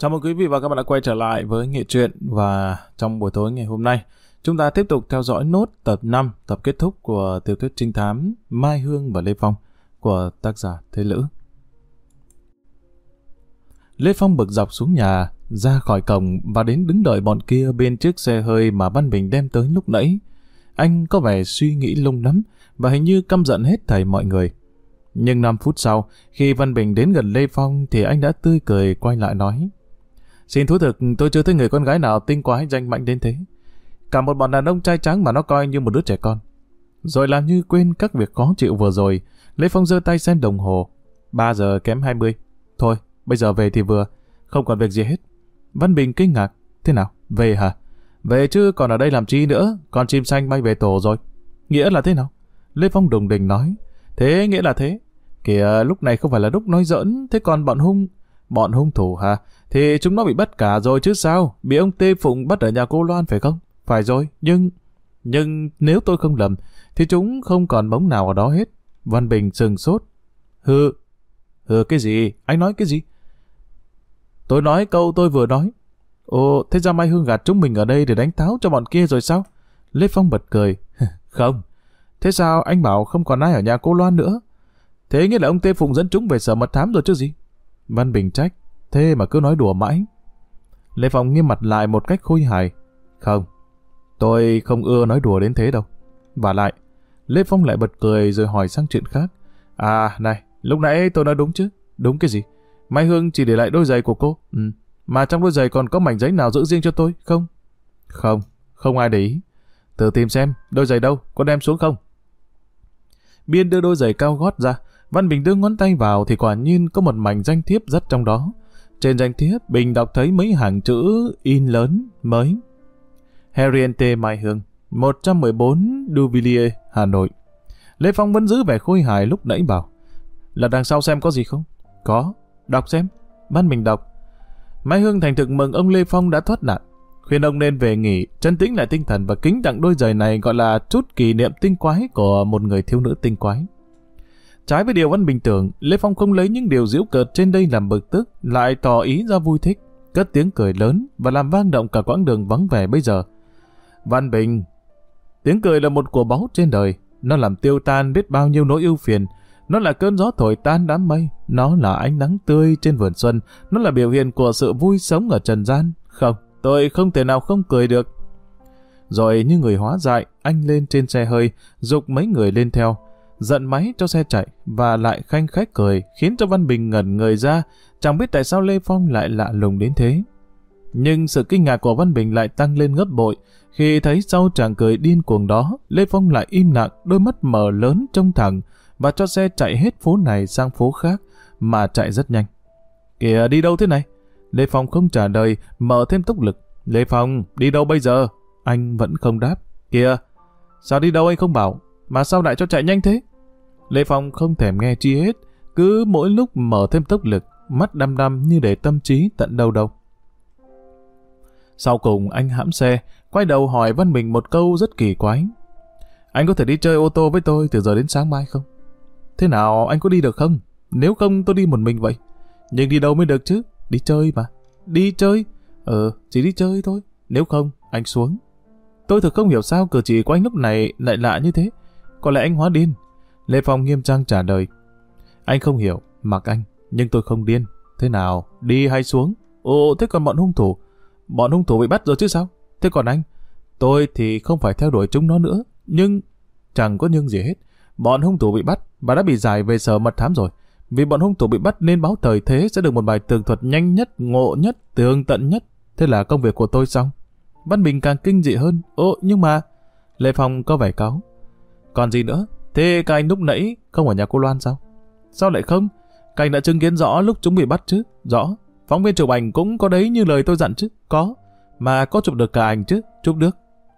Chào mừng quý vị và các bạn đã quay trở lại với Nghệ truyện và trong buổi tối ngày hôm nay chúng ta tiếp tục theo dõi nốt tập 5, tập kết thúc của tiểu thuyết trinh thám Mai Hương và Lê Phong của tác giả Thế Lữ. Lê Phong bực dọc xuống nhà, ra khỏi cổng và đến đứng đợi bọn kia bên chiếc xe hơi mà Văn Bình đem tới lúc nãy. Anh có vẻ suy nghĩ lung lắm và hình như căm giận hết thảy mọi người. Nhưng 5 phút sau, khi Văn Bình đến gần Lê Phong thì anh đã tươi cười quay lại nói. Xin thú thực, tôi chưa thấy người con gái nào tinh quái danh mạnh đến thế. Cả một bọn đàn ông trai trắng mà nó coi như một đứa trẻ con. Rồi làm như quên các việc khó chịu vừa rồi, Lê Phong giơ tay xem đồng hồ. 3 giờ kém 20. Thôi, bây giờ về thì vừa, không còn việc gì hết. Văn Bình kinh ngạc. Thế nào? Về hả? Về chứ còn ở đây làm chi nữa, con chim xanh bay về tổ rồi. Nghĩa là thế nào? Lê Phong đùng đình nói. Thế nghĩa là thế. Kìa, lúc này không phải là lúc nói giỡn, thế còn bọn hung... Bọn hung thủ hả? Thì chúng nó bị bắt cả rồi chứ sao? Bị ông Tê Phụng bắt ở nhà cô Loan phải không? Phải rồi, nhưng... Nhưng nếu tôi không lầm, thì chúng không còn bóng nào ở đó hết. Văn Bình sừng sốt. Hừ, hừ cái gì? Anh nói cái gì? Tôi nói câu tôi vừa nói. Ồ, thế ra Mai Hương gạt chúng mình ở đây để đánh táo cho bọn kia rồi sao? Lê Phong bật cười. không. Thế sao anh bảo không còn ai ở nhà cô Loan nữa? Thế nghĩa là ông Tê Phụng dẫn chúng về sở mật thám rồi chứ gì? Văn Bình trách. Thế mà cứ nói đùa mãi. Lê Phong nghiêm mặt lại một cách khôi hài. Không, tôi không ưa nói đùa đến thế đâu. Và lại, Lê Phong lại bật cười rồi hỏi sang chuyện khác. À, này, lúc nãy tôi nói đúng chứ? Đúng cái gì? Mai Hương chỉ để lại đôi giày của cô. Ừ. Mà trong đôi giày còn có mảnh giấy nào giữ riêng cho tôi, không? Không, không ai để ý. Tự tìm xem, đôi giày đâu, có đem xuống không? Biên đưa đôi giày cao gót ra, Văn Bình đưa ngón tay vào thì quả nhiên có một mảnh danh thiếp rất trong đó. Trên danh thiếp, Bình đọc thấy mấy hàng chữ in lớn, mới. Henriette Mai Hương, 114 Duvilliers, Hà Nội. Lê Phong vẫn giữ vẻ khôi hài lúc nãy bảo. Là đằng sau xem có gì không? Có. Đọc xem. Văn Bình đọc. Mai Hương thành thực mừng ông Lê Phong đã thoát nạn. Khuyên ông nên về nghỉ, chân tĩnh lại tinh thần và kính tặng đôi giày này gọi là chút kỷ niệm tinh quái của một người thiếu nữ tinh quái. Trái với điều Văn Bình tưởng, Lê Phong không lấy những điều diễu cợt trên đây làm bực tức, lại tỏ ý ra vui thích, cất tiếng cười lớn và làm vang động cả quãng đường vắng vẻ bây giờ. Văn Bình, tiếng cười là một của báu trên đời, nó làm tiêu tan biết bao nhiêu nỗi ưu phiền, nó là cơn gió thổi tan đám mây, nó là ánh nắng tươi trên vườn xuân, nó là biểu hiện của sự vui sống ở trần gian. Không, tôi không thể nào không cười được. Rồi như người hóa dại, anh lên trên xe hơi, dục mấy người lên theo giận máy cho xe chạy và lại khanh khách cười khiến cho Văn Bình ngẩn người ra, chẳng biết tại sao Lê Phong lại lạ lùng đến thế. Nhưng sự kinh ngạc của Văn Bình lại tăng lên gấp bội khi thấy sau chàng cười điên cuồng đó, Lê Phong lại im lặng, đôi mắt mở lớn trông thẳng và cho xe chạy hết phố này sang phố khác mà chạy rất nhanh. Kìa đi đâu thế này? Lê Phong không trả lời, mở thêm tốc lực. Lê Phong, đi đâu bây giờ? Anh vẫn không đáp. Kìa, sao đi đâu anh không bảo? Mà sao lại cho chạy nhanh thế? Lê Phong không thèm nghe chi hết, cứ mỗi lúc mở thêm tốc lực, mắt đăm đăm như để tâm trí tận đâu đâu. Sau cùng anh hãm xe, quay đầu hỏi Văn Bình một câu rất kỳ quái. Anh có thể đi chơi ô tô với tôi từ giờ đến sáng mai không? Thế nào anh có đi được không? Nếu không tôi đi một mình vậy. Nhưng đi đâu mới được chứ? Đi chơi mà. Đi chơi? Ờ, chỉ đi chơi thôi. Nếu không, anh xuống. Tôi thực không hiểu sao cử chỉ của anh lúc này lại lạ như thế. Có lẽ anh hóa điên. Lê Phong nghiêm trang trả lời. Anh không hiểu, mặc anh, nhưng tôi không điên. Thế nào, đi hay xuống? Ồ, thế còn bọn hung thủ? Bọn hung thủ bị bắt rồi chứ sao? Thế còn anh? Tôi thì không phải theo đuổi chúng nó nữa, nhưng... Chẳng có nhưng gì hết. Bọn hung thủ bị bắt và đã bị giải về sở mật thám rồi. Vì bọn hung thủ bị bắt nên báo thời thế sẽ được một bài tường thuật nhanh nhất, ngộ nhất, tường tận nhất. Thế là công việc của tôi xong. Văn Bình càng kinh dị hơn. Ồ, nhưng mà... Lê Phong có vẻ cáo. Còn gì nữa? Thế các anh lúc nãy không ở nhà cô Loan sao? Sao lại không? Các anh đã chứng kiến rõ lúc chúng bị bắt chứ? Rõ. Phóng viên chụp ảnh cũng có đấy như lời tôi dặn chứ? Có. Mà có chụp được cả ảnh chứ? Chụp được.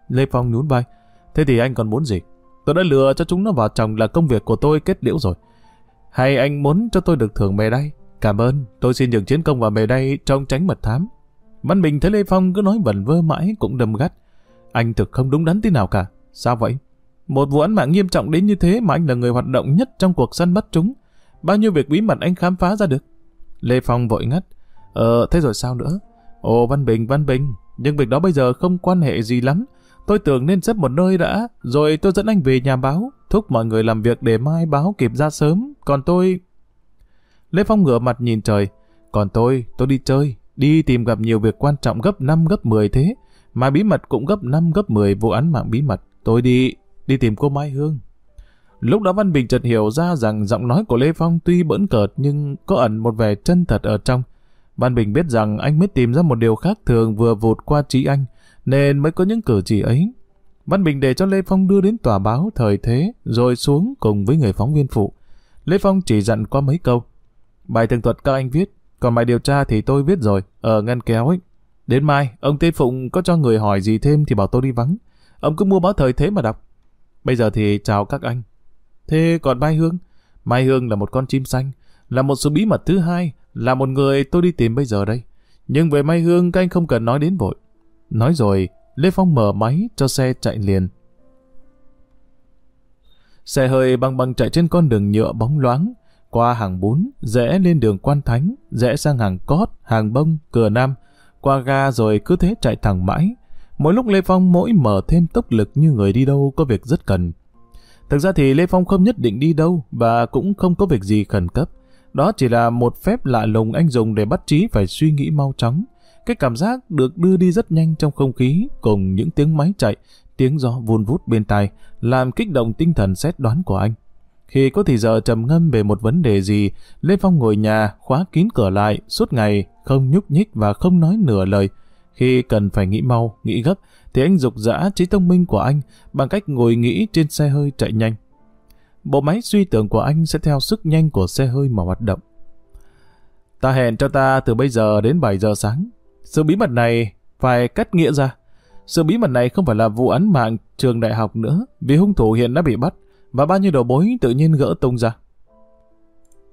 Lê Phong nhún vai. Thế thì anh còn muốn gì? Tôi đã lừa cho chúng nó vào chồng là công việc của tôi kết liễu rồi. Hay anh muốn cho tôi được thưởng mề đây? Cảm ơn, tôi xin nhường chiến công và mề đây trong tránh mật thám. Văn Bình thấy Lê Phong cứ nói vẩn vơ mãi cũng đâm gắt. Anh thực không đúng đắn tí nào cả. Sao vậy? Một vụ án mạng nghiêm trọng đến như thế mà anh là người hoạt động nhất trong cuộc săn bắt chúng. Bao nhiêu việc bí mật anh khám phá ra được. Lê Phong vội ngắt. Ờ, thế rồi sao nữa? Ồ, Văn Bình, Văn Bình, nhưng việc đó bây giờ không quan hệ gì lắm. Tôi tưởng nên xếp một nơi đã, rồi tôi dẫn anh về nhà báo, thúc mọi người làm việc để mai báo kịp ra sớm, còn tôi... Lê Phong ngửa mặt nhìn trời, còn tôi, tôi đi chơi, đi tìm gặp nhiều việc quan trọng gấp 5 gấp 10 thế, mà bí mật cũng gấp 5 gấp 10 vụ án mạng bí mật. Tôi đi, đi tìm cô Mai Hương. Lúc đó Văn Bình chợt hiểu ra rằng giọng nói của Lê Phong tuy bỡn cợt nhưng có ẩn một vẻ chân thật ở trong. Văn Bình biết rằng anh mới tìm ra một điều khác thường vừa vụt qua trí anh, nên mới có những cử chỉ ấy. Văn Bình để cho Lê Phong đưa đến tòa báo thời thế, rồi xuống cùng với người phóng viên phụ. Lê Phong chỉ dặn qua mấy câu. Bài tường thuật các anh viết, còn bài điều tra thì tôi viết rồi, ở ngăn kéo ấy. Đến mai, ông Tê Phụng có cho người hỏi gì thêm thì bảo tôi đi vắng. Ông cứ mua báo thời thế mà đọc. Bây giờ thì chào các anh. Thế còn Mai Hương? Mai Hương là một con chim xanh, là một sự bí mật thứ hai, là một người tôi đi tìm bây giờ đây. Nhưng về Mai Hương các anh không cần nói đến vội. Nói rồi, Lê Phong mở máy cho xe chạy liền. Xe hơi băng băng chạy trên con đường nhựa bóng loáng, qua hàng bún, rẽ lên đường Quan Thánh, rẽ sang hàng Cót, hàng Bông, Cửa Nam, qua ga rồi cứ thế chạy thẳng mãi. Mỗi lúc Lê Phong mỗi mở thêm tốc lực như người đi đâu có việc rất cần. Thực ra thì Lê Phong không nhất định đi đâu và cũng không có việc gì khẩn cấp. Đó chỉ là một phép lạ lùng anh dùng để bắt trí phải suy nghĩ mau chóng. Cái cảm giác được đưa đi rất nhanh trong không khí cùng những tiếng máy chạy, tiếng gió vun vút bên tai làm kích động tinh thần xét đoán của anh. Khi có thì giờ trầm ngâm về một vấn đề gì, Lê Phong ngồi nhà, khóa kín cửa lại, suốt ngày, không nhúc nhích và không nói nửa lời. Khi cần phải nghĩ mau, nghĩ gấp, thì anh dục dã trí thông minh của anh bằng cách ngồi nghĩ trên xe hơi chạy nhanh. Bộ máy suy tưởng của anh sẽ theo sức nhanh của xe hơi mà hoạt động. Ta hẹn cho ta từ bây giờ đến 7 giờ sáng. Sự bí mật này phải cắt nghĩa ra. Sự bí mật này không phải là vụ án mạng trường đại học nữa, vì hung thủ hiện đã bị bắt, và bao nhiêu đầu bối tự nhiên gỡ tung ra.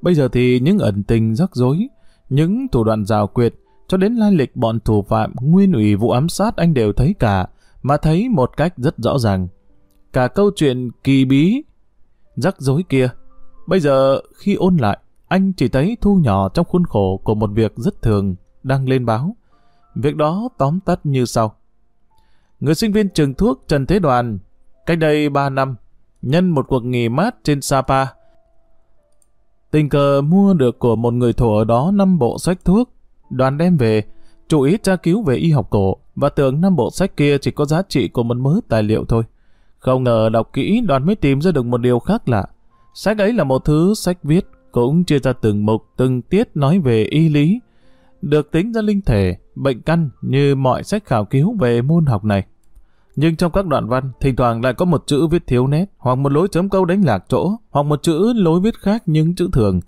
Bây giờ thì những ẩn tình rắc rối, những thủ đoạn rào quyệt, cho đến lai lịch bọn thủ phạm nguyên ủy vụ ám sát anh đều thấy cả, mà thấy một cách rất rõ ràng. Cả câu chuyện kỳ bí, rắc rối kia. Bây giờ khi ôn lại, anh chỉ thấy thu nhỏ trong khuôn khổ của một việc rất thường đang lên báo. Việc đó tóm tắt như sau. Người sinh viên trường thuốc Trần Thế Đoàn, cách đây 3 năm, nhân một cuộc nghỉ mát trên Sapa. Tình cờ mua được của một người thổ ở đó năm bộ sách thuốc, đoàn đem về, chủ ý tra cứu về y học cổ và tưởng năm bộ sách kia chỉ có giá trị của một mớ tài liệu thôi. Không ngờ đọc kỹ đoàn mới tìm ra được một điều khác lạ. Sách ấy là một thứ sách viết, cũng chia ra từng mục, từng tiết nói về y lý, được tính ra linh thể, bệnh căn như mọi sách khảo cứu về môn học này. Nhưng trong các đoạn văn, thỉnh thoảng lại có một chữ viết thiếu nét, hoặc một lối chấm câu đánh lạc chỗ, hoặc một chữ lối viết khác nhưng chữ thường.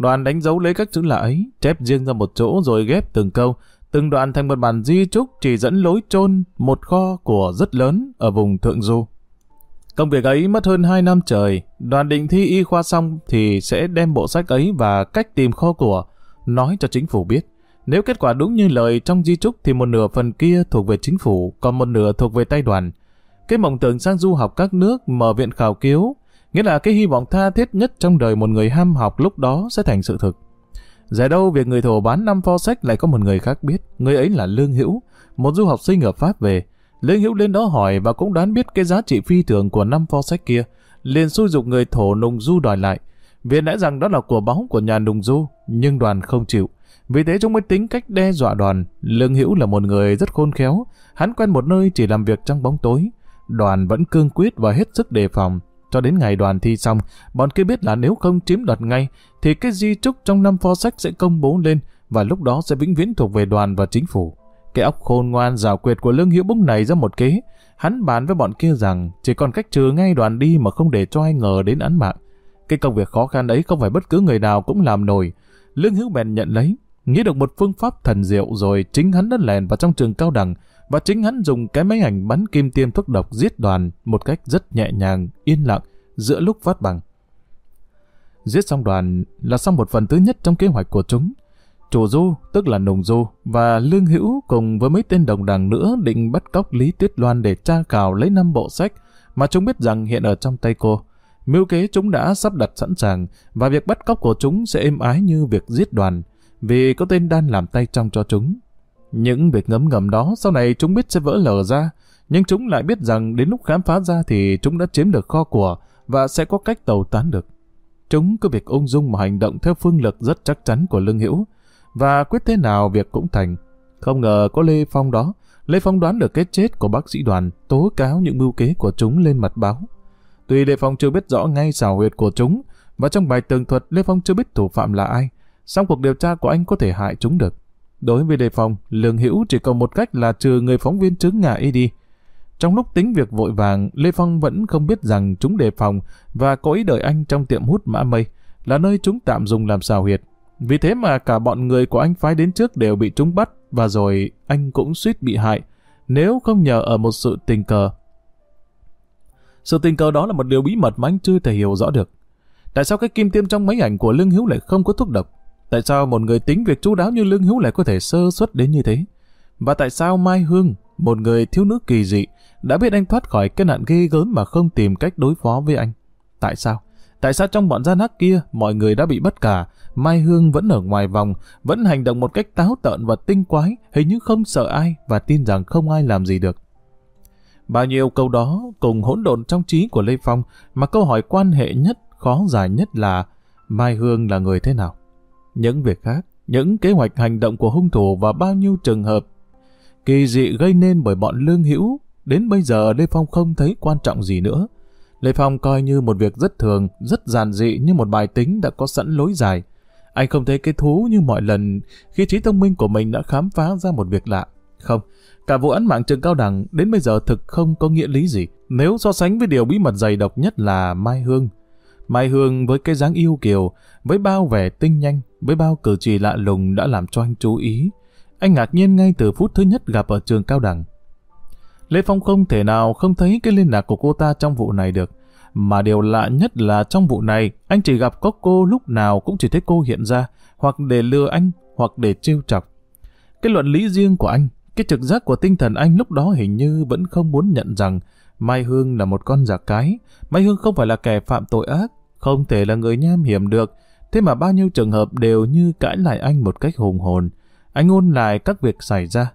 Đoàn đánh dấu lấy các chữ lạ ấy, chép riêng ra một chỗ rồi ghép từng câu, từng đoạn thành một bản di trúc chỉ dẫn lối chôn một kho của rất lớn ở vùng Thượng Du. Công việc ấy mất hơn 2 năm trời, đoàn định thi y khoa xong thì sẽ đem bộ sách ấy và cách tìm kho của, nói cho chính phủ biết. Nếu kết quả đúng như lời trong di trúc thì một nửa phần kia thuộc về chính phủ, còn một nửa thuộc về tay đoàn. Cái mộng tưởng sang du học các nước mở viện khảo cứu, nghĩa là cái hy vọng tha thiết nhất trong đời một người ham học lúc đó sẽ thành sự thực. Giải đâu việc người thổ bán năm pho sách lại có một người khác biết, người ấy là Lương Hữu, một du học sinh ở Pháp về. Lương Hữu lên đó hỏi và cũng đoán biết cái giá trị phi thường của năm pho sách kia, liền xui dục người thổ nùng du đòi lại. Viện đã rằng đó là của báu của nhà nùng du, nhưng đoàn không chịu. Vì thế chúng mới tính cách đe dọa đoàn. Lương Hữu là một người rất khôn khéo. Hắn quen một nơi chỉ làm việc trong bóng tối. Đoàn vẫn cương quyết và hết sức đề phòng. Cho đến ngày đoàn thi xong, bọn kia biết là nếu không chiếm đoạt ngay, thì cái di trúc trong năm pho sách sẽ công bố lên và lúc đó sẽ vĩnh viễn thuộc về đoàn và chính phủ. Cái óc khôn ngoan rào quyệt của Lương Hữu búng này ra một kế. Hắn bàn với bọn kia rằng chỉ còn cách trừ ngay đoàn đi mà không để cho ai ngờ đến án mạng. Cái công việc khó khăn ấy không phải bất cứ người nào cũng làm nổi. Lương Hữu bèn nhận lấy, nghĩ được một phương pháp thần diệu rồi chính hắn đã lèn vào trong trường cao đẳng và chính hắn dùng cái máy ảnh bắn kim tiêm thuốc độc giết đoàn một cách rất nhẹ nhàng, yên lặng giữa lúc phát bằng. Giết xong đoàn là xong một phần thứ nhất trong kế hoạch của chúng. Chủ Du, tức là Nùng Du, và Lương Hữu cùng với mấy tên đồng đảng nữa định bắt cóc Lý Tuyết Loan để tra cào lấy năm bộ sách mà chúng biết rằng hiện ở trong tay cô. Mưu kế chúng đã sắp đặt sẵn sàng và việc bắt cóc của chúng sẽ êm ái như việc giết đoàn. vì có tên đan làm tay trong cho chúng. Những việc ngấm ngầm đó sau này chúng biết sẽ vỡ lở ra, nhưng chúng lại biết rằng đến lúc khám phá ra thì chúng đã chiếm được kho của và sẽ có cách tàu tán được. Chúng cứ việc ung dung mà hành động theo phương lực rất chắc chắn của Lương Hữu và quyết thế nào việc cũng thành. Không ngờ có Lê Phong đó, Lê Phong đoán được cái chết của bác sĩ đoàn, tố cáo những mưu kế của chúng lên mặt báo. Tuy Lê Phong chưa biết rõ ngay xảo huyệt của chúng, và trong bài tường thuật Lê Phong chưa biết thủ phạm là ai, song cuộc điều tra của anh có thể hại chúng được. Đối với đề phòng, Lương Hữu chỉ còn một cách là trừ người phóng viên chứng ngại y đi. Trong lúc tính việc vội vàng, Lê Phong vẫn không biết rằng chúng đề phòng và có ý đợi anh trong tiệm hút mã mây, là nơi chúng tạm dùng làm xào huyệt. Vì thế mà cả bọn người của anh phái đến trước đều bị chúng bắt và rồi anh cũng suýt bị hại, nếu không nhờ ở một sự tình cờ. Sự tình cờ đó là một điều bí mật mà anh chưa thể hiểu rõ được. Tại sao cái kim tiêm trong máy ảnh của Lương Hiếu lại không có thuốc độc? Tại sao một người tính việc chú đáo như Lương hữu lại có thể sơ suất đến như thế? Và tại sao Mai Hương, một người thiếu nữ kỳ dị, đã biết anh thoát khỏi cái nạn ghê gớm mà không tìm cách đối phó với anh? Tại sao? Tại sao trong bọn gian hắc kia mọi người đã bị bất cả, Mai Hương vẫn ở ngoài vòng, vẫn hành động một cách táo tợn và tinh quái, hình như không sợ ai và tin rằng không ai làm gì được. Bao nhiêu câu đó cùng hỗn độn trong trí của Lê Phong mà câu hỏi quan hệ nhất, khó giải nhất là Mai Hương là người thế nào? Những việc khác, những kế hoạch hành động của hung thủ và bao nhiêu trường hợp kỳ dị gây nên bởi bọn lương hữu, đến bây giờ Lê Phong không thấy quan trọng gì nữa. Lê Phong coi như một việc rất thường, rất giản dị như một bài tính đã có sẵn lối dài. Anh không thấy cái thú như mọi lần khi trí thông minh của mình đã khám phá ra một việc lạ. Không, cả vụ án mạng trường cao đẳng đến bây giờ thực không có nghĩa lý gì. Nếu so sánh với điều bí mật dày độc nhất là Mai Hương. Mai Hương với cái dáng yêu kiều, với bao vẻ tinh nhanh, với bao cử chỉ lạ lùng đã làm cho anh chú ý. Anh ngạc nhiên ngay từ phút thứ nhất gặp ở trường cao đẳng. Lê Phong không thể nào không thấy cái liên lạc của cô ta trong vụ này được. Mà điều lạ nhất là trong vụ này, anh chỉ gặp có cô lúc nào cũng chỉ thấy cô hiện ra, hoặc để lừa anh, hoặc để trêu chọc. Cái luận lý riêng của anh, cái trực giác của tinh thần anh lúc đó hình như vẫn không muốn nhận rằng Mai Hương là một con giả cái, Mai Hương không phải là kẻ phạm tội ác, không thể là người nham hiểm được, thế mà bao nhiêu trường hợp đều như cãi lại anh một cách hùng hồn. Anh ôn lại các việc xảy ra.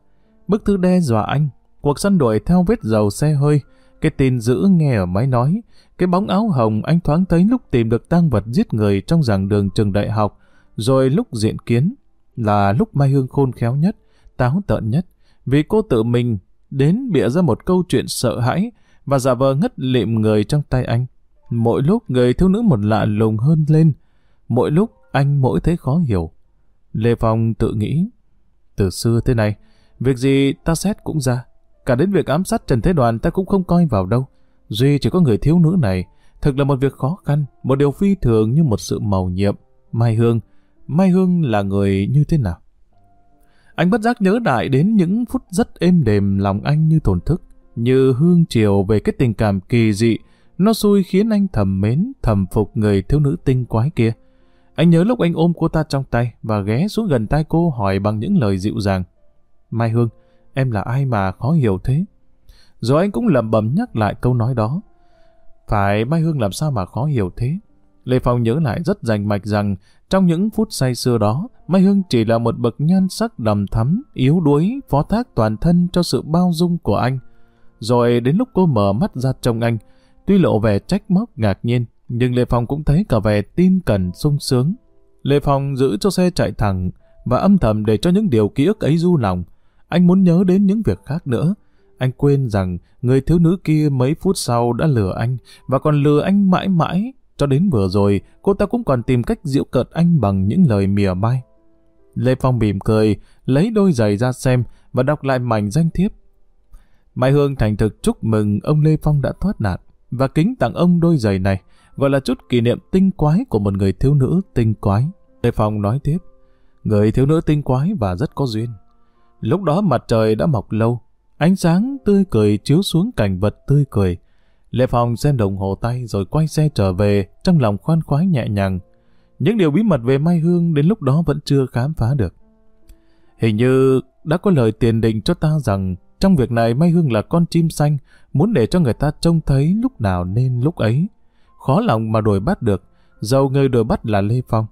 Bức thư đe dọa anh, cuộc săn đuổi theo vết dầu xe hơi, cái tin dữ nghe ở máy nói, cái bóng áo hồng anh thoáng thấy lúc tìm được tang vật giết người trong giảng đường trường đại học, rồi lúc diện kiến, là lúc Mai Hương khôn khéo nhất, táo tợn nhất, vì cô tự mình đến bịa ra một câu chuyện sợ hãi và giả vờ ngất lịm người trong tay anh. Mỗi lúc người thiếu nữ một lạ lùng hơn lên, mỗi lúc anh mỗi thấy khó hiểu. Lê Phong tự nghĩ, từ xưa thế này, việc gì ta xét cũng ra, cả đến việc ám sát Trần Thế Đoàn ta cũng không coi vào đâu. Duy chỉ có người thiếu nữ này, thật là một việc khó khăn, một điều phi thường như một sự màu nhiệm. Mai Hương, Mai Hương là người như thế nào? Anh bất giác nhớ lại đến những phút rất êm đềm lòng anh như tổn thức, như hương chiều về cái tình cảm kỳ dị, nó xui khiến anh thầm mến, thầm phục người thiếu nữ tinh quái kia. Anh nhớ lúc anh ôm cô ta trong tay và ghé xuống gần tay cô hỏi bằng những lời dịu dàng. Mai Hương, em là ai mà khó hiểu thế? Rồi anh cũng lẩm bẩm nhắc lại câu nói đó. Phải Mai Hương làm sao mà khó hiểu thế? Lê Phong nhớ lại rất rành mạch rằng trong những phút say xưa đó, Mai Hương chỉ là một bậc nhan sắc đầm thắm, yếu đuối, phó thác toàn thân cho sự bao dung của anh. Rồi đến lúc cô mở mắt ra trông anh, tuy lộ vẻ trách móc ngạc nhiên, nhưng Lê Phong cũng thấy cả vẻ tin cẩn sung sướng. Lê Phong giữ cho xe chạy thẳng và âm thầm để cho những điều ký ức ấy du lòng. Anh muốn nhớ đến những việc khác nữa, anh quên rằng người thiếu nữ kia mấy phút sau đã lừa anh và còn lừa anh mãi mãi. Cho đến vừa rồi, cô ta cũng còn tìm cách giễu cợt anh bằng những lời mỉa mai. Lê Phong mỉm cười, lấy đôi giày ra xem và đọc lại mảnh danh thiếp. Mai Hương thành thực chúc mừng ông Lê Phong đã thoát nạn và kính tặng ông đôi giày này, gọi là chút kỷ niệm tinh quái của một người thiếu nữ tinh quái. Lê Phong nói tiếp, người thiếu nữ tinh quái và rất có duyên. Lúc đó mặt trời đã mọc lâu, Ánh sáng tươi cười chiếu xuống cảnh vật tươi cười. Lê Phong xem đồng hồ tay rồi quay xe trở về, trong lòng khoan khoái nhẹ nhàng. Những điều bí mật về Mai Hương đến lúc đó vẫn chưa khám phá được. Hình như đã có lời tiền định cho ta rằng trong việc này Mai Hương là con chim xanh, muốn để cho người ta trông thấy lúc nào nên lúc ấy. Khó lòng mà đuổi bắt được, dầu người đuổi bắt là Lê Phong.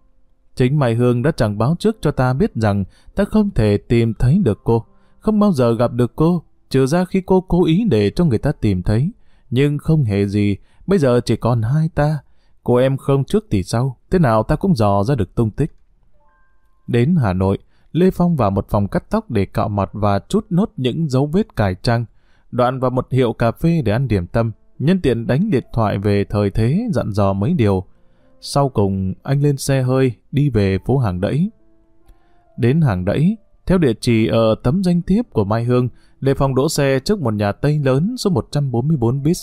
Chính Mai Hương đã chẳng báo trước cho ta biết rằng ta không thể tìm thấy được cô, không bao giờ gặp được cô, trừ ra khi cô cố ý để cho người ta tìm thấy. Nhưng không hề gì, bây giờ chỉ còn hai ta. Cô em không trước thì sau, thế nào ta cũng dò ra được tung tích. Đến Hà Nội, Lê Phong vào một phòng cắt tóc để cạo mặt và chút nốt những dấu vết cài trăng. Đoạn vào một hiệu cà phê để ăn điểm tâm, nhân tiện đánh điện thoại về thời thế dặn dò mấy điều. Sau cùng, anh lên xe hơi, đi về phố Hàng Đẫy. Đến Hàng Đẫy, theo địa chỉ ở tấm danh thiếp của Mai Hương, Lê Phong đỗ xe trước một nhà Tây lớn số 144 bis.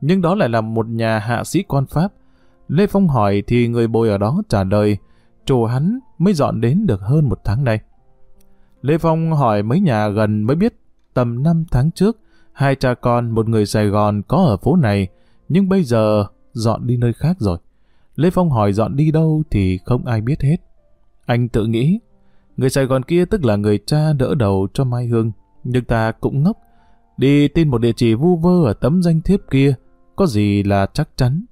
Nhưng đó lại là một nhà hạ sĩ quan Pháp. Lê Phong hỏi thì người bồi ở đó trả lời, chủ hắn mới dọn đến được hơn một tháng nay. Lê Phong hỏi mấy nhà gần mới biết tầm 5 tháng trước, hai cha con một người Sài Gòn có ở phố này, nhưng bây giờ dọn đi nơi khác rồi. Lê Phong hỏi dọn đi đâu thì không ai biết hết. Anh tự nghĩ, người Sài Gòn kia tức là người cha đỡ đầu cho Mai Hương, nhưng ta cũng ngốc. Đi tin một địa chỉ vu vơ ở tấm danh thiếp kia, có gì là chắc chắn.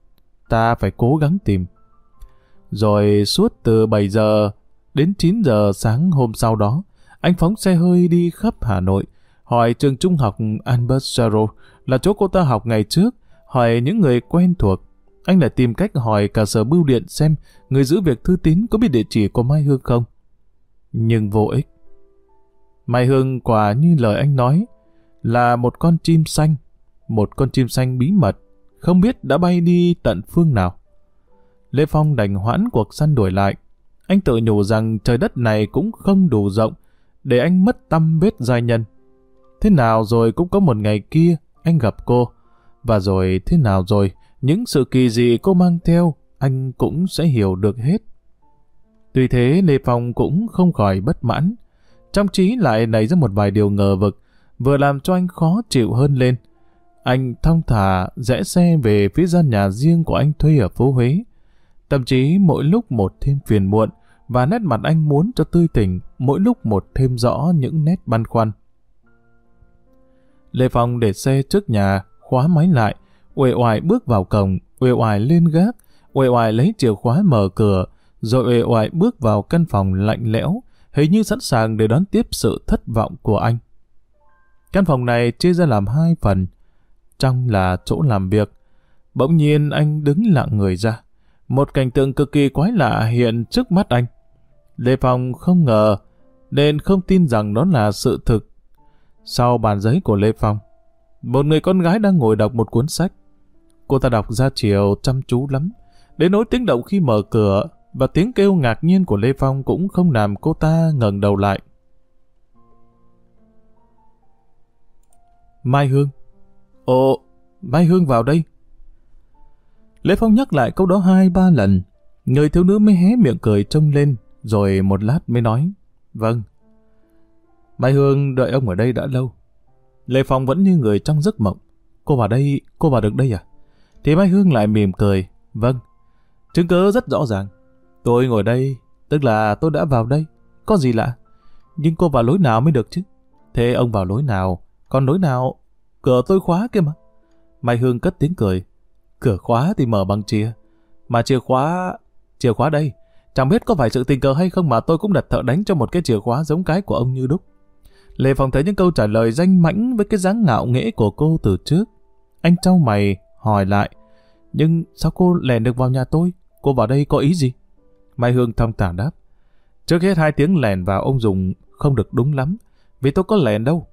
Ta phải cố gắng tìm. Rồi suốt từ 7 giờ đến 9 giờ sáng hôm sau đó, anh phóng xe hơi đi khắp Hà Nội, hỏi trường trung học Albert Sarro là chỗ cô ta học ngày trước, hỏi những người quen thuộc. Anh lại tìm cách hỏi cả sở bưu điện xem người giữ việc thư tín có biết địa chỉ của Mai Hương không. Nhưng vô ích. Mai Hương quả như lời anh nói, là một con chim xanh, một con chim xanh bí mật, không biết đã bay đi tận phương nào. Lê Phong đành hoãn cuộc săn đuổi lại. Anh tự nhủ rằng trời đất này cũng không đủ rộng để anh mất tâm vết giai nhân. Thế nào rồi cũng có một ngày kia anh gặp cô. Và rồi thế nào rồi, những sự kỳ dị cô mang theo, anh cũng sẽ hiểu được hết. Tuy thế Lê Phong cũng không khỏi bất mãn. Trong trí lại nảy ra một vài điều ngờ vực, vừa làm cho anh khó chịu hơn lên. Anh thong thả rẽ xe về phía gian nhà riêng của anh thuê ở phố Huế. Thậm chí mỗi lúc một thêm phiền muộn, và nét mặt anh muốn cho tươi tỉnh, mỗi lúc một thêm rõ những nét băn khoăn. Lê Phong để xe trước nhà, khóa máy lại, uể oải bước vào cổng, uể oải lên gác, uể oải lấy chìa khóa mở cửa, rồi uể oải bước vào căn phòng lạnh lẽo, hình như sẵn sàng để đón tiếp sự thất vọng của anh. Căn phòng này chia ra làm hai phần, trong là chỗ làm việc. Bỗng nhiên anh đứng lặng người ra. Một cảnh tượng cực kỳ quái lạ hiện trước mắt anh. Lê Phong không ngờ, nên không tin rằng đó là sự thực. Sau bàn giấy của Lê Phong, một người con gái đang ngồi đọc một cuốn sách. Cô ta đọc ra chiều chăm chú lắm, đến nỗi tiếng động khi mở cửa và tiếng kêu ngạc nhiên của Lê Phong cũng không làm cô ta ngẩng đầu lại. Mai Hương Ồ, Mai Hương vào đây. Lê Phong nhắc lại câu đó hai ba lần. Người thiếu nữ mới hé miệng cười trông lên, rồi một lát mới nói. Vâng. Mai Hương đợi ông ở đây đã lâu. Lê Phong vẫn như người trong giấc mộng. Cô vào đây, cô vào được đây à? Thì Mai Hương lại mỉm cười. Vâng. Chứng cớ rất rõ ràng. Tôi ngồi đây, tức là tôi đã vào đây. Có gì lạ? Nhưng cô vào lối nào mới được chứ? Thế ông vào lối nào? Còn lối nào? Cửa tôi khóa kia mà. Mai Hương cất tiếng cười. Cửa khóa thì mở bằng chìa. Mà chìa khóa... Chìa khóa đây. Chẳng biết có phải sự tình cờ hay không mà tôi cũng đặt thợ đánh cho một cái chìa khóa giống cái của ông Như Đúc. Lê Phong thấy những câu trả lời danh mãnh với cái dáng ngạo nghễ của cô từ trước. Anh trao mày, hỏi lại. Nhưng sao cô lèn được vào nhà tôi? Cô vào đây có ý gì? Mai Hương thong thả đáp. Trước hết hai tiếng lèn vào ông dùng không được đúng lắm. Vì tôi có lèn đâu.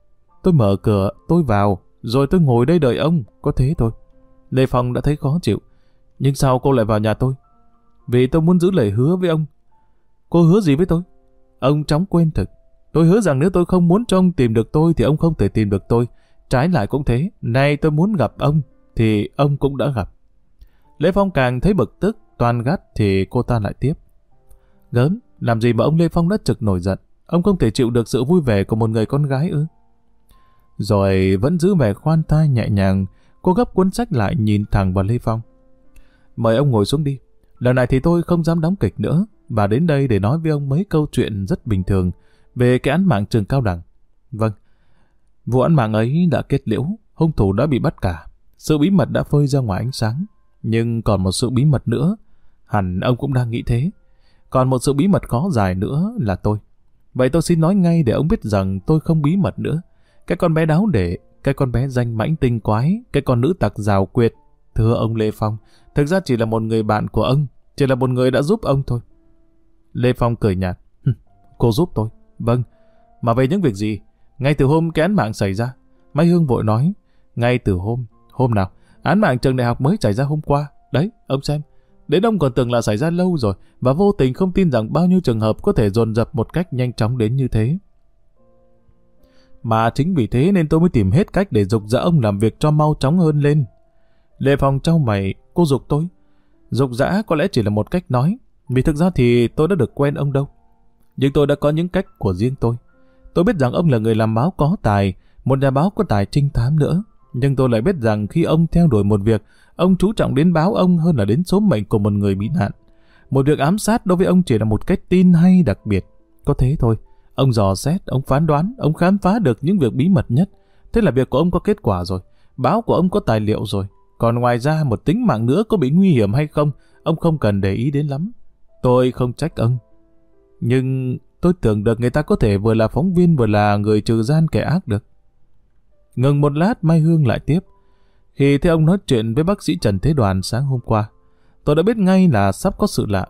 Tôi mở cửa, tôi vào, rồi tôi ngồi đây đợi ông, có thế thôi. Lê Phong đã thấy khó chịu. Nhưng sao cô lại vào nhà tôi? Vì tôi muốn giữ lời hứa với ông. Cô hứa gì với tôi? Ông chóng quên thực. Tôi hứa rằng nếu tôi không muốn cho ông tìm được tôi thì ông không thể tìm được tôi. Trái lại cũng thế. Nay tôi muốn gặp ông thì ông cũng đã gặp. Lê Phong càng thấy bực tức, toàn gắt thì cô ta lại tiếp. Gớm, làm gì mà ông Lê Phong đã trực nổi giận. Ông không thể chịu được sự vui vẻ của một người con gái ư? Rồi vẫn giữ vẻ khoan thai nhẹ nhàng, cô gấp cuốn sách lại nhìn thẳng vào Lê Phong. Mời ông ngồi xuống đi. Lần này thì tôi không dám đóng kịch nữa, và đến đây để nói với ông mấy câu chuyện rất bình thường về cái án mạng trường cao đẳng. Vâng, vụ án mạng ấy đã kết liễu, hung thủ đã bị bắt cả. Sự bí mật đã phơi ra ngoài ánh sáng, nhưng còn một sự bí mật nữa, hẳn ông cũng đang nghĩ thế. Còn một sự bí mật khó giải nữa là tôi. Vậy tôi xin nói ngay để ông biết rằng tôi không bí mật nữa. Cái con bé đáo để, cái con bé danh mãnh tinh quái, cái con nữ tặc rào quyệt. Thưa ông Lê Phong, thực ra chỉ là một người bạn của ông, chỉ là một người đã giúp ông thôi. Lê Phong cười nhạt. Cô giúp tôi. Vâng. Mà về những việc gì? Ngay từ hôm cái án mạng xảy ra. Mai Hương vội nói. Ngay từ hôm. Hôm nào? Án mạng trường đại học mới xảy ra hôm qua. Đấy, ông xem. Đến ông còn tưởng là xảy ra lâu rồi và vô tình không tin rằng bao nhiêu trường hợp có thể dồn dập một cách nhanh chóng đến như thế. Mà chính vì thế nên tôi mới tìm hết cách để dục dã ông làm việc cho mau chóng hơn lên. Lê Phong trao mày, cô dục tôi. Dục dã có lẽ chỉ là một cách nói, vì thực ra thì tôi đã được quen ông đâu. Nhưng tôi đã có những cách của riêng tôi. Tôi biết rằng ông là người làm báo có tài, một nhà báo có tài trinh thám nữa. Nhưng tôi lại biết rằng khi ông theo đuổi một việc, ông chú trọng đến báo ông hơn là đến số mệnh của một người bị nạn. Một việc ám sát đối với ông chỉ là một cách tin hay đặc biệt. Có thế thôi. Ông dò xét, ông phán đoán, ông khám phá được những việc bí mật nhất. Thế là việc của ông có kết quả rồi. Báo của ông có tài liệu rồi. Còn ngoài ra một tính mạng nữa có bị nguy hiểm hay không, ông không cần để ý đến lắm. Tôi không trách ông. Nhưng tôi tưởng được người ta có thể vừa là phóng viên vừa là người trừ gian kẻ ác được. Ngừng một lát Mai Hương lại tiếp. Khi thấy ông nói chuyện với bác sĩ Trần Thế Đoàn sáng hôm qua, tôi đã biết ngay là sắp có sự lạ.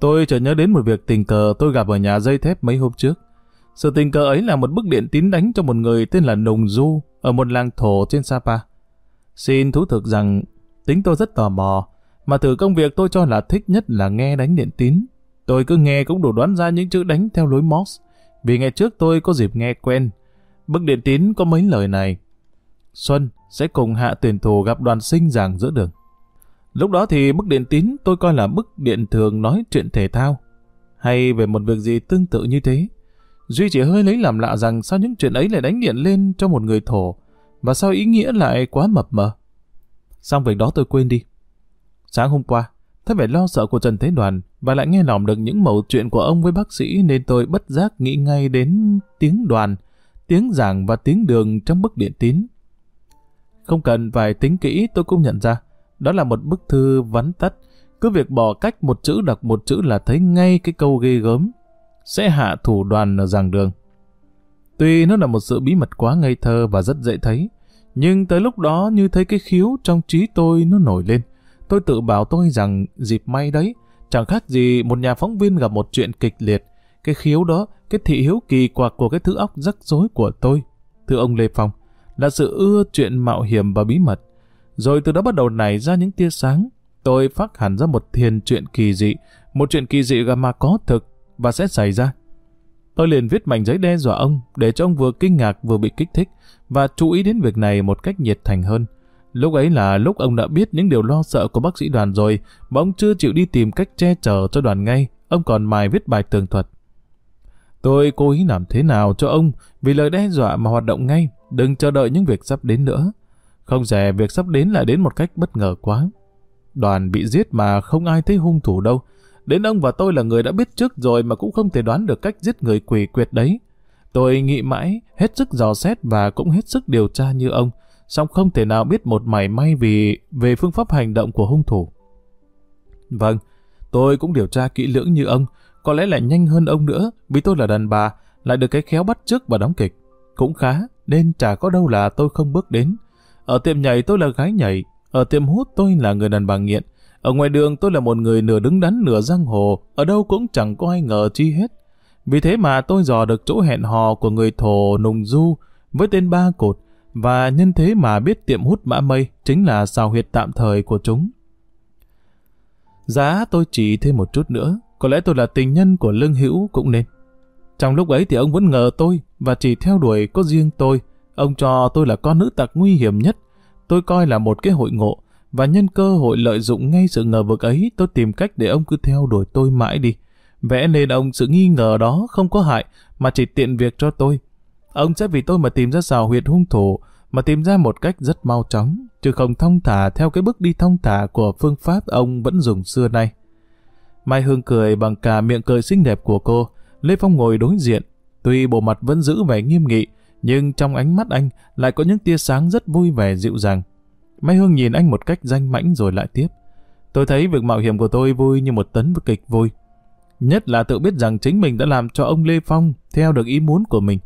Tôi chợt nhớ đến một việc tình cờ tôi gặp ở nhà dây thép mấy hôm trước. Sự tình cờ ấy là một bức điện tín đánh cho một người tên là Nùng Du ở một làng thổ trên Sapa. Xin thú thực rằng tính tôi rất tò mò, mà thử công việc tôi cho là thích nhất là nghe đánh điện tín. Tôi cứ nghe cũng đủ đoán ra những chữ đánh theo lối Morse, vì ngày trước tôi có dịp nghe quen. Bức điện tín có mấy lời này. Xuân sẽ cùng hạ tuyển thủ gặp đoàn sinh giảng giữa đường. Lúc đó thì bức điện tín tôi coi là bức điện thường nói chuyện thể thao, hay về một việc gì tương tự như thế. Duy chỉ hơi lấy làm lạ rằng sao những chuyện ấy lại đánh điện lên cho một người thổ, và sao ý nghĩa lại quá mập mờ. Xong việc đó tôi quên đi. Sáng hôm qua, thấy vẻ lo sợ của Trần Thế Đoàn và lại nghe lỏm được những mẩu chuyện của ông với bác sĩ nên tôi bất giác nghĩ ngay đến tiếng đoàn, tiếng giảng và tiếng đường trong bức điện tín. Không cần phải tính kỹ tôi cũng nhận ra, đó là một bức thư vắn tắt, cứ việc bỏ cách một chữ đọc một chữ là thấy ngay cái câu ghê gớm, sẽ hạ thủ đoàn ở giảng đường. Tuy nó là một sự bí mật quá ngây thơ và rất dễ thấy, nhưng tới lúc đó như thấy cái khiếu trong trí tôi nó nổi lên. Tôi tự bảo tôi rằng dịp may đấy, chẳng khác gì một nhà phóng viên gặp một chuyện kịch liệt. Cái khiếu đó, cái thị hiếu kỳ quặc của cái thứ óc rắc rối của tôi. Thưa ông Lê Phong, là sự ưa chuyện mạo hiểm và bí mật. Rồi từ đó bắt đầu nảy ra những tia sáng. Tôi phát hẳn ra một thiền chuyện kỳ dị, một chuyện kỳ dị mà có thực và sẽ xảy ra. Tôi liền viết mảnh giấy đe dọa ông để cho ông vừa kinh ngạc vừa bị kích thích và chú ý đến việc này một cách nhiệt thành hơn. Lúc ấy là lúc ông đã biết những điều lo sợ của bác sĩ đoàn rồi mà ông chưa chịu đi tìm cách che chở cho đoàn ngay. Ông còn mài viết bài tường thuật. Tôi cố ý làm thế nào cho ông vì lời đe dọa mà hoạt động ngay. Đừng chờ đợi những việc sắp đến nữa. Không rẻ việc sắp đến lại đến một cách bất ngờ quá. Đoàn bị giết mà không ai thấy hung thủ đâu. Đến ông và tôi là người đã biết trước rồi mà cũng không thể đoán được cách giết người quỷ quyệt đấy. Tôi nghĩ mãi, hết sức dò xét và cũng hết sức điều tra như ông, song không thể nào biết một mảy may vì về phương pháp hành động của hung thủ. Vâng, tôi cũng điều tra kỹ lưỡng như ông, có lẽ lại nhanh hơn ông nữa, vì tôi là đàn bà, lại được cái khéo bắt trước và đóng kịch. Cũng khá, nên chả có đâu là tôi không bước đến. Ở tiệm nhảy tôi là gái nhảy, ở tiệm hút tôi là người đàn bà nghiện, ở ngoài đường tôi là một người nửa đứng đắn nửa giang hồ, ở đâu cũng chẳng có ai ngờ chi hết. Vì thế mà tôi dò được chỗ hẹn hò của người thổ nùng du với tên ba cột, và nhân thế mà biết tiệm hút mã mây chính là xào huyệt tạm thời của chúng. Giá tôi chỉ thêm một chút nữa, có lẽ tôi là tình nhân của lương hữu cũng nên. Trong lúc ấy thì ông vẫn ngờ tôi và chỉ theo đuổi có riêng tôi. Ông cho tôi là con nữ tặc nguy hiểm nhất. Tôi coi là một cái hội ngộ và nhân cơ hội lợi dụng ngay sự ngờ vực ấy tôi tìm cách để ông cứ theo đuổi tôi mãi đi. Vẽ nên ông sự nghi ngờ đó không có hại mà chỉ tiện việc cho tôi. Ông sẽ vì tôi mà tìm ra xào huyệt hung thủ mà tìm ra một cách rất mau chóng chứ không thông thả theo cái bước đi thông thả của phương pháp ông vẫn dùng xưa nay. Mai Hương cười bằng cả miệng cười xinh đẹp của cô. Lê Phong ngồi đối diện. Tuy bộ mặt vẫn giữ vẻ nghiêm nghị, nhưng trong ánh mắt anh lại có những tia sáng rất vui vẻ dịu dàng. Mai Hương nhìn anh một cách danh mãnh rồi lại tiếp. Tôi thấy việc mạo hiểm của tôi vui như một tấn kịch vui. Nhất là tự biết rằng chính mình đã làm cho ông Lê Phong theo được ý muốn của mình.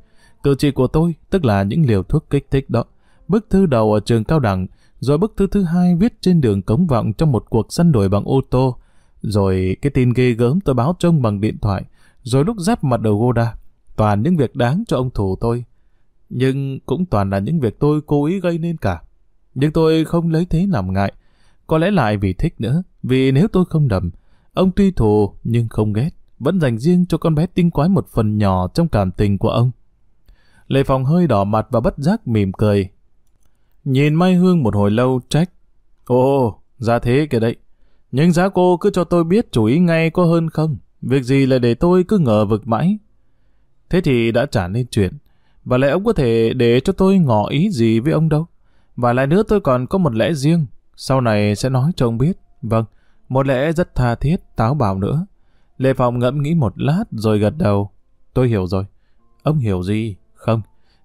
Cử chỉ của tôi, tức là những liều thuốc kích thích đó. Bức thư đầu ở trường cao đẳng, rồi bức thư thứ hai viết trên đường cống vọng trong một cuộc săn đuổi bằng ô tô, rồi cái tin ghê gớm tôi báo trông bằng điện thoại, rồi lúc giáp mặt đầu Goda. Toàn những việc đáng cho ông thủ tôi. Nhưng cũng toàn là những việc tôi cố ý gây nên cả. Nhưng tôi không lấy thế làm ngại. Có lẽ lại vì thích nữa, vì nếu tôi không đầm, ông tuy thù nhưng không ghét, vẫn dành riêng cho con bé tinh quái một phần nhỏ trong cảm tình của ông. Lê Phòng hơi đỏ mặt và bất giác mỉm cười. Nhìn Mai Hương một hồi lâu trách. Ồ, ra thế kìa đấy. Nhưng giá cô cứ cho tôi biết chủ ý ngay có hơn không? Việc gì là để tôi cứ ngờ vực mãi? Thế thì đã trả nên chuyện. Và lại ông có thể để cho tôi ngỏ ý gì với ông đâu. Và lại nữa tôi còn có một lẽ riêng. Sau này sẽ nói cho ông biết. Vâng, một lẽ rất tha thiết, táo bạo nữa. Lê Phong ngẫm nghĩ một lát rồi gật đầu. Tôi hiểu rồi. Ông hiểu gì? Không.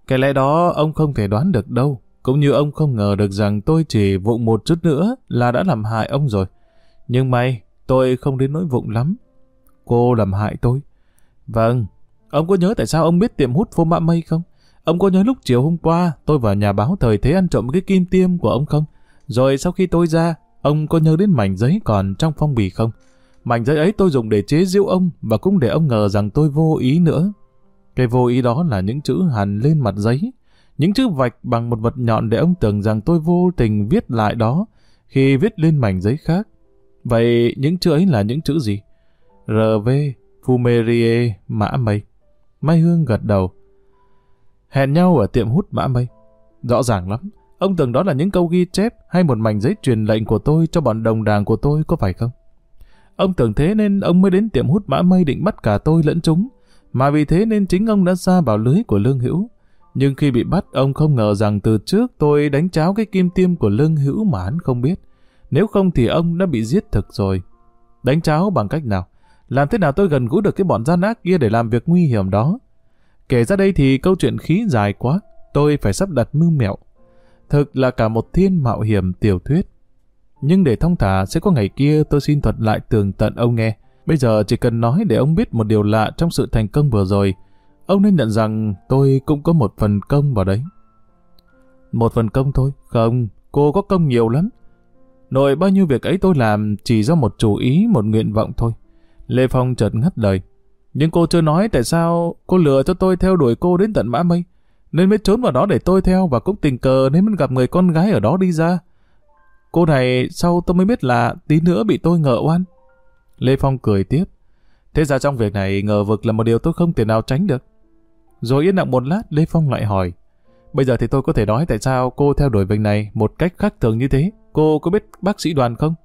Cái lẽ đó ông không thể đoán được đâu. Cũng như ông không ngờ được rằng tôi chỉ vụng một chút nữa là đã làm hại ông rồi. Nhưng may, tôi không đến nỗi vụng lắm. Cô làm hại tôi. Vâng, ông có nhớ tại sao ông biết tiệm hút phô mạ mây không? Ông có nhớ lúc chiều hôm qua tôi vào nhà báo thời thế ăn trộm cái kim tiêm của ông không? Rồi sau khi tôi ra, ông có nhớ đến mảnh giấy còn trong phong bì không? Mảnh giấy ấy tôi dùng để chế giễu ông và cũng để ông ngờ rằng tôi vô ý nữa. Cái vô ý đó là những chữ hằn lên mặt giấy. Những chữ vạch bằng một vật nhọn để ông tưởng rằng tôi vô tình viết lại đó khi viết lên mảnh giấy khác. Vậy những chữ ấy là những chữ gì? R.V. Fumerie, Mã Mây. Mai Hương gật đầu. Hẹn nhau ở tiệm hút Mã Mây. Rõ ràng lắm. Ông tưởng đó là những câu ghi chép hay một mảnh giấy truyền lệnh của tôi cho bọn đồng đảng của tôi, có phải không? Ông tưởng thế nên ông mới đến tiệm hút mã mây định bắt cả tôi lẫn chúng. Mà vì thế nên chính ông đã ra vào lưới của Lương Hữu. Nhưng khi bị bắt, ông không ngờ rằng từ trước tôi đánh cháo cái kim tiêm của Lương Hữu mà hắn không biết. Nếu không thì ông đã bị giết thực rồi. Đánh cháo bằng cách nào? Làm thế nào tôi gần gũi được cái bọn gian ác kia để làm việc nguy hiểm đó? Kể ra đây thì câu chuyện khí dài quá. Tôi phải sắp đặt mưu mẹo. Thực là cả một thiên mạo hiểm tiểu thuyết. Nhưng để thông thả sẽ có ngày kia tôi xin thuật lại tường tận ông nghe. Bây giờ chỉ cần nói để ông biết một điều lạ trong sự thành công vừa rồi. Ông nên nhận rằng tôi cũng có một phần công vào đấy. Một phần công thôi? Không, cô có công nhiều lắm. Nội bao nhiêu việc ấy tôi làm chỉ do một chủ ý, một nguyện vọng thôi. Lê Phong chợt ngắt lời. Nhưng cô chưa nói tại sao cô lừa cho tôi theo đuổi cô đến tận mã mây. Nên mới trốn vào đó để tôi theo và cũng tình cờ nên mới gặp người con gái ở đó đi ra. Cô này sau tôi mới biết là tí nữa bị tôi ngờ oan. Lê Phong cười tiếp. Thế ra trong việc này ngờ vực là một điều tôi không thể nào tránh được. Rồi yên lặng một lát, Lê Phong lại hỏi. Bây giờ thì tôi có thể nói tại sao cô theo đuổi bệnh này một cách khác thường như thế. Cô có biết bác sĩ đoàn không?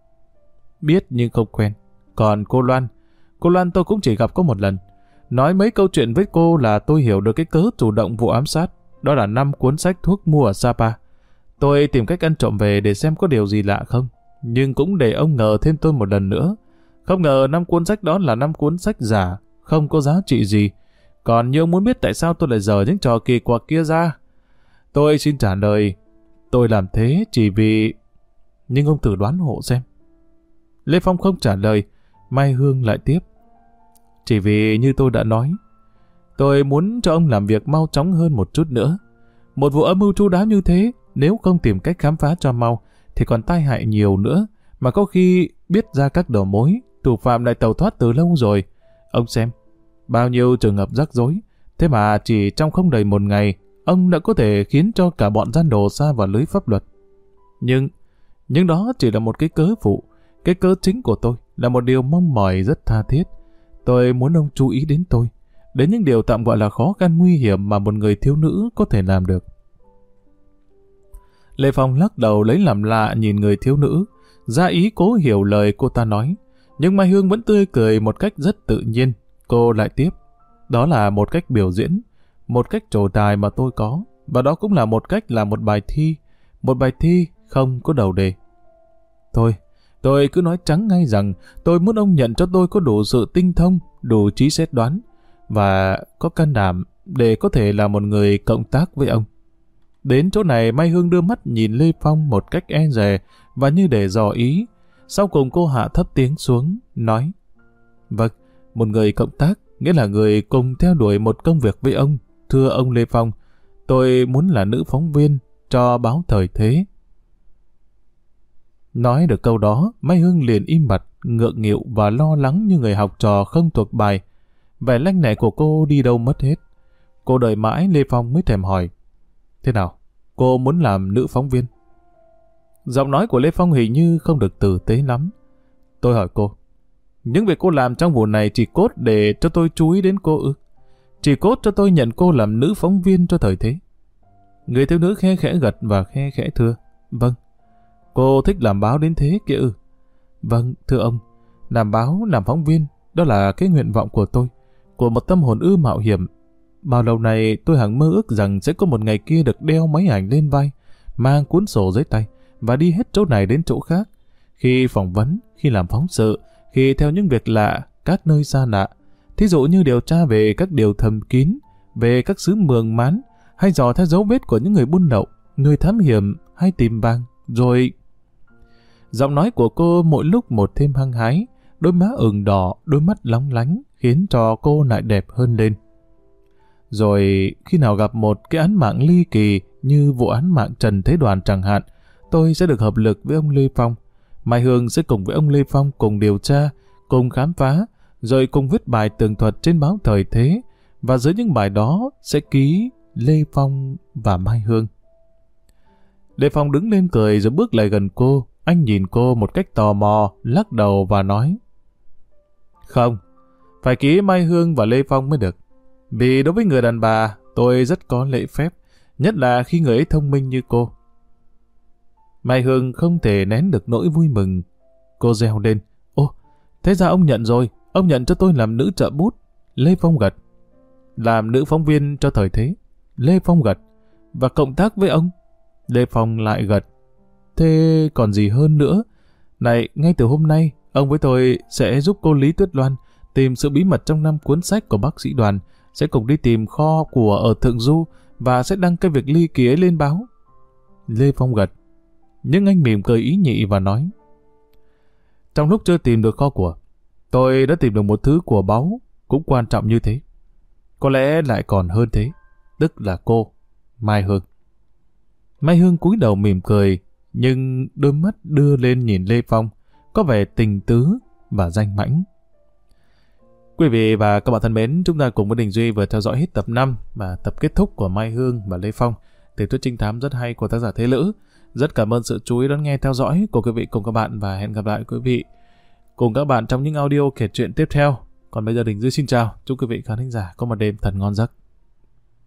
Biết nhưng không quen. Còn cô Loan, cô Loan tôi cũng chỉ gặp có một lần. Nói mấy câu chuyện với cô là tôi hiểu được cái cớ chủ động vụ ám sát. Đó là năm cuốn sách thuốc mua ở Sapa. Tôi tìm cách ăn trộm về để xem có điều gì lạ không. Nhưng cũng để ông ngờ thêm tôi một lần nữa. Không ngờ năm cuốn sách đó là năm cuốn sách giả, không có giá trị gì. Còn như ông muốn biết tại sao tôi lại dở những trò kỳ quặc kia ra. Tôi xin trả lời, tôi làm thế chỉ vì... Nhưng ông thử đoán hộ xem. Lê Phong không trả lời, Mai Hương lại tiếp. Chỉ vì như tôi đã nói, tôi muốn cho ông làm việc mau chóng hơn một chút nữa. Một vụ âm mưu chu đáo như thế, nếu không tìm cách khám phá cho mau, thì còn tai hại nhiều nữa, mà có khi biết ra các đầu mối, thủ phạm lại tàu thoát từ lâu rồi. Ông xem, bao nhiêu trường hợp rắc rối, thế mà chỉ trong không đầy một ngày, ông đã có thể khiến cho cả bọn gian đồ xa vào lưới pháp luật. Nhưng, nhưng đó chỉ là một cái cớ phụ, cái cớ chính của tôi là một điều mong mỏi rất tha thiết. Tôi muốn ông chú ý đến tôi, đến những điều tạm gọi là khó khăn nguy hiểm mà một người thiếu nữ có thể làm được. Lê Phong lắc đầu lấy làm lạ nhìn người thiếu nữ, ra ý cố hiểu lời cô ta nói. Nhưng Mai Hương vẫn tươi cười một cách rất tự nhiên. Cô lại tiếp. Đó là một cách biểu diễn, một cách trổ tài mà tôi có. Và đó cũng là một cách làm một bài thi. Một bài thi không có đầu đề. Thôi, tôi cứ nói trắng ngay rằng tôi muốn ông nhận cho tôi có đủ sự tinh thông, đủ trí xét đoán và có can đảm để có thể là một người cộng tác với ông. Đến chỗ này Mai Hương đưa mắt nhìn Lê Phong một cách e dè và như để dò ý. Sau cùng cô hạ thấp tiếng xuống, nói Vâng, một người cộng tác, nghĩa là người cùng theo đuổi một công việc với ông. Thưa ông Lê Phong, tôi muốn là nữ phóng viên cho báo thời thế. Nói được câu đó, Mai Hương liền im bặt, ngượng nghịu và lo lắng như người học trò không thuộc bài. Vẻ lanh lẹ của cô đi đâu mất hết. Cô đợi mãi Lê Phong mới thèm hỏi. Thế nào? Cô muốn làm nữ phóng viên? Giọng nói của Lê Phong hình như không được tử tế lắm. Tôi hỏi cô. Những việc cô làm trong vụ này chỉ cốt để cho tôi chú ý đến cô ư? Chỉ cốt cho tôi nhận cô làm nữ phóng viên cho thời thế. Người thiếu nữ khe khẽ gật và khe khẽ thưa. Vâng. Cô thích làm báo đến thế kia ư? Vâng, thưa ông. Làm báo, làm phóng viên, đó là cái nguyện vọng của tôi. Của một tâm hồn ư mạo hiểm. Bao lâu này tôi hằng mơ ước rằng sẽ có một ngày kia được đeo máy ảnh lên vai, mang cuốn sổ dưới tay và đi hết chỗ này đến chỗ khác. Khi phỏng vấn, khi làm phóng sự, khi theo những việc lạ, các nơi xa lạ, thí dụ như điều tra về các điều thầm kín, về các xứ mường mán, hay dò theo dấu vết của những người buôn lậu, người thám hiểm hay tìm vàng, rồi... Giọng nói của cô mỗi lúc một thêm hăng hái, đôi má ửng đỏ, đôi mắt lóng lánh, khiến cho cô lại đẹp hơn lên. Rồi khi nào gặp một cái án mạng ly kỳ như vụ án mạng Trần Thế Đoàn chẳng hạn, tôi sẽ được hợp lực với ông Lê Phong. Mai Hương sẽ cùng với ông Lê Phong cùng điều tra, cùng khám phá, rồi cùng viết bài tường thuật trên báo thời thế, và dưới những bài đó sẽ ký Lê Phong và Mai Hương. Lê Phong đứng lên cười rồi bước lại gần cô, anh nhìn cô một cách tò mò, lắc đầu và nói Không, phải ký Mai Hương và Lê Phong mới được. Vì đối với người đàn bà, tôi rất có lễ phép, nhất là khi người ấy thông minh như cô. Mai Hương không thể nén được nỗi vui mừng. Cô reo lên. Ô, thế ra ông nhận rồi. Ông nhận cho tôi làm nữ trợ bút. Lê Phong gật. Làm nữ phóng viên cho thời thế. Lê Phong gật. Và cộng tác với ông. Lê Phong lại gật. Thế còn gì hơn nữa? Này, ngay từ hôm nay, ông với tôi sẽ giúp cô Lý Tuyết Loan tìm sự bí mật trong năm cuốn sách của bác sĩ đoàn, sẽ cùng đi tìm kho của ở Thượng Du và sẽ đăng cái việc ly ký ấy lên báo. Lê Phong gật nhưng anh mỉm cười ý nhị và nói Trong lúc chưa tìm được kho của, tôi đã tìm được một thứ của báu cũng quan trọng như thế. Có lẽ lại còn hơn thế, tức là cô, Mai Hương. Mai Hương cúi đầu mỉm cười, nhưng đôi mắt đưa lên nhìn Lê Phong, có vẻ tình tứ và danh mãnh. Quý vị và các bạn thân mến, chúng ta cùng với Đình Duy vừa theo dõi hết tập 5 và tập kết thúc của Mai Hương và Lê Phong. Tiểu thuyết trinh thám rất hay của tác giả Thế Lữ. Rất cảm ơn sự chú ý đón nghe theo dõi của quý vị cùng các bạn và hẹn gặp lại quý vị cùng các bạn trong những audio kể chuyện tiếp theo. Còn bây giờ Đình Duy xin chào, chúc quý vị khán thính giả có một đêm thật ngon giấc.